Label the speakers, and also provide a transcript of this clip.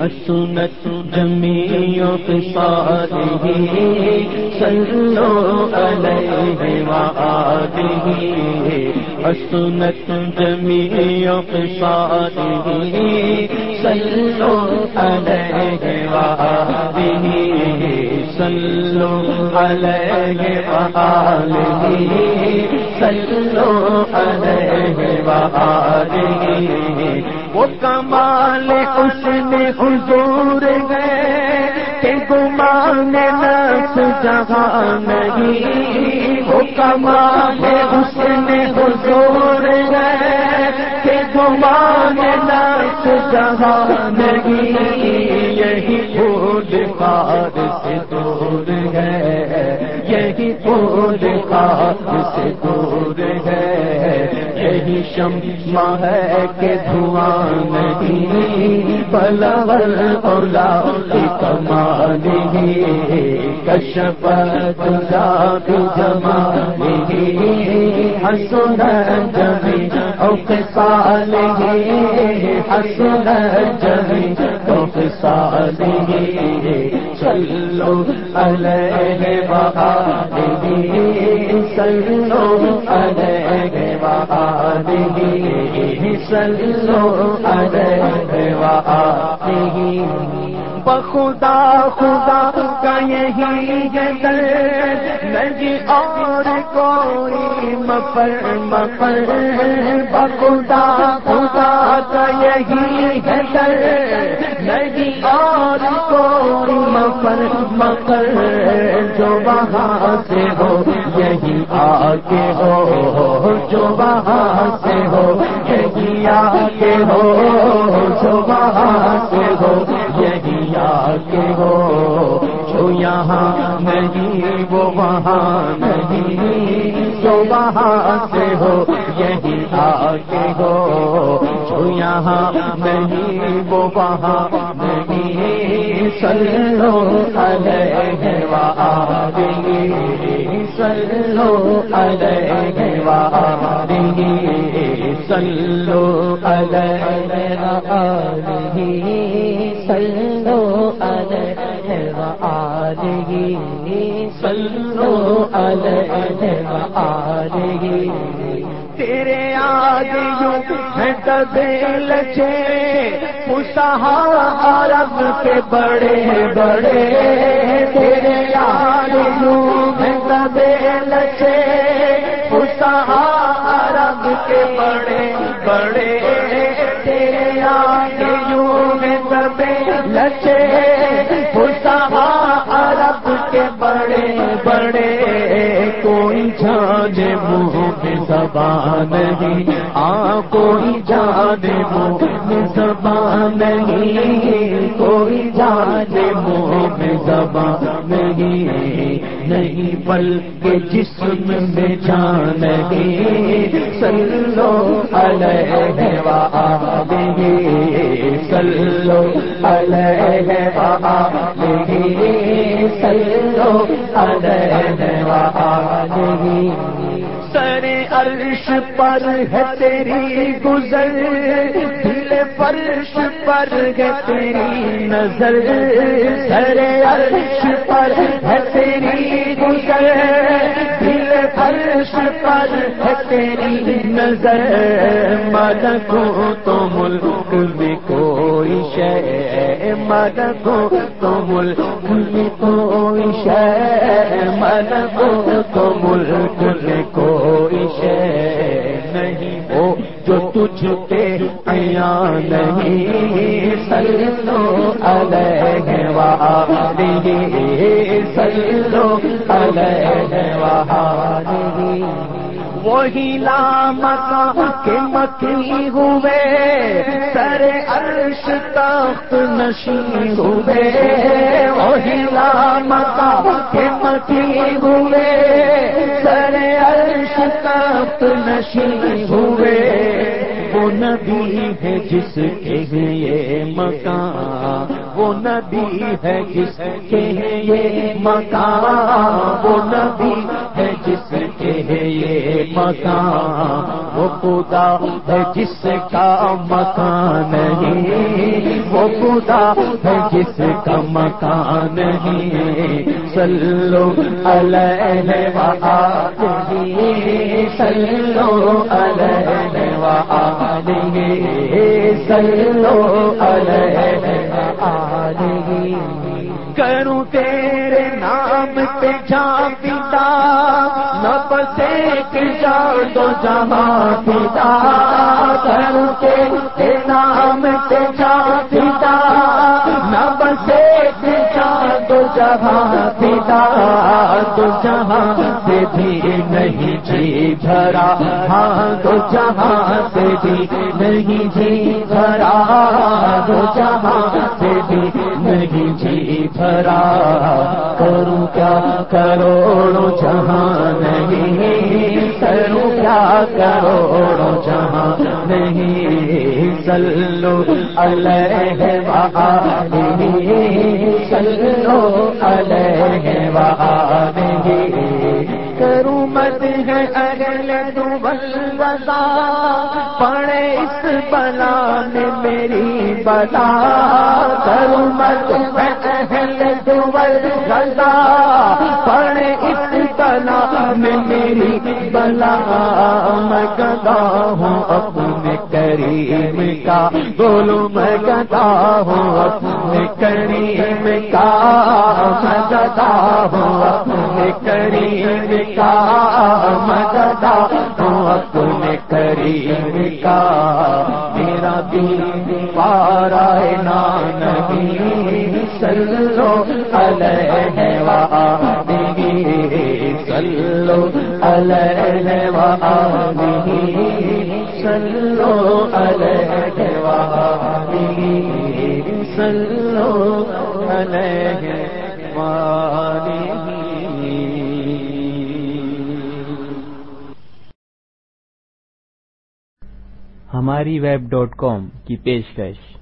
Speaker 1: بكماله كشف الدجى بجماله السنة جميع قصاده صلوا عليه وآله السنة جميع قصاده صلوا عليه وآله صلوا عليه وآله صلوا وہ کمال اس نے حضور گئے کہ گمان نس جہاں نہیں۔ وہ کمال اس نے حضور گئے کہ گمان نس جہاں نہیں۔ یہی پھول پار سے دور ہے، یہی پھول پار سے دور شمع ہے کہ دھواں نہیں بلول اولا کی کمالی کشپ ذات جمالی حسن جمی اوک سالی حسن جمی چلو علیہ وآلہ سلو علیہ وآلہ سلو بخدا خدا کا یہی گدر اور کوئی مفر مفر بخدا خدا کا یہی گدر نہیں مفر مفر جو وہاں سے ہو، یہی آ کے ہو، جو وہاں سے ہو، یہی آ کے ہو، جو وہاں سے ہو، یہی کے ہو۔ جو یہاں نہیں، وہ وہاں نہیں۔ جو وہاں سے ہو، یہی آ کے ہو۔ جو یہاں نہیں، وہ وہاں نہیں۔ سلو علیہ سلو علیہ وآلہ سلو علیہ سلو علیہ سلو علیہ تیرے آگے تبیل چے پسہا عرب کے بڑے بڑے۔ تیرے آگے یوں ہے تبیل چے پسہا عرب کے بڑے بڑے۔ تیرے آگے یوں ہے تبیل چے پڑے کوئی جانے منہ میں زبان نہیں۔ آ، کوئی جانے منہ میں زبان نہیں۔ کوئی جانے منہ میں زبان نہیں۔ نہیں بلکہ جسم میں جان نہیں سلو علیہ سلو الگ سلو الگ سر عرش پر ہے تیری گزر، دل فرش پر ہے تیری نظر۔ سر عرش پر ہے تیری گزر، دل فرش پر ہے تیری نظر۔ ملکو تو ملک میں کوئی شے ملکو تو ملک میں کوئی شے۔ ملکو تو ملک میں کوئی سلو علیہ سلو علیہ وہی لامکا کے مکی ہوئے، سر عرش تخت نشی ہوئے۔ وہی لامکا کے مکی ہوئے، سر عرش تخت نشی ہوئے۔ وہ نبی ہے جس کے یہ مکان، وہ نبی ہے جس کے یہ مکان، وہ نبی ہے جس کے یہ مکان، وہ خدا ہے جس کا مکان نہیں، وہ خدا ہے جس کا مکان نہیں۔ سلو علیہ سلو علیہ وآلہ سلو علیہ کروں تیرے نام پہ جا پیتا نہ بسے جا تو جہاں پیتا کروں تیرے نام پہ جا پیتا نہ بسے جا تو جہاں پیتا تو جہاں سے بھی نہیں جی بھرا ہاں تو جہاں سے بھی نہیں جی بھرا تو جہاں سے بھی نہیں جی بھرا۔ کیا کروڑوں جہاں نہیں؟ کروں کیا کروڑوں جہاں نہیں؟ سلو علیہ وآلہ سلو علیہ وآلہ کروں مت ہے اگل رضا پڑے اس بلا میں میری بلا۔ کروں مت ہے اگل رضا پڑے اس میں میری بلا میں گدا ہوں اپنے کریم کا بولو میں گدا ہوں اپنے کریم کا میں گدا ہوں اپنے کریم کا مددا ہوں اپنے کریم کا میرا دل پارا نانگی سلو علیہ سلو علیہ سلو علیہ سلو علیہ
Speaker 2: ہماری ویب ڈاٹ کام کی پیشکش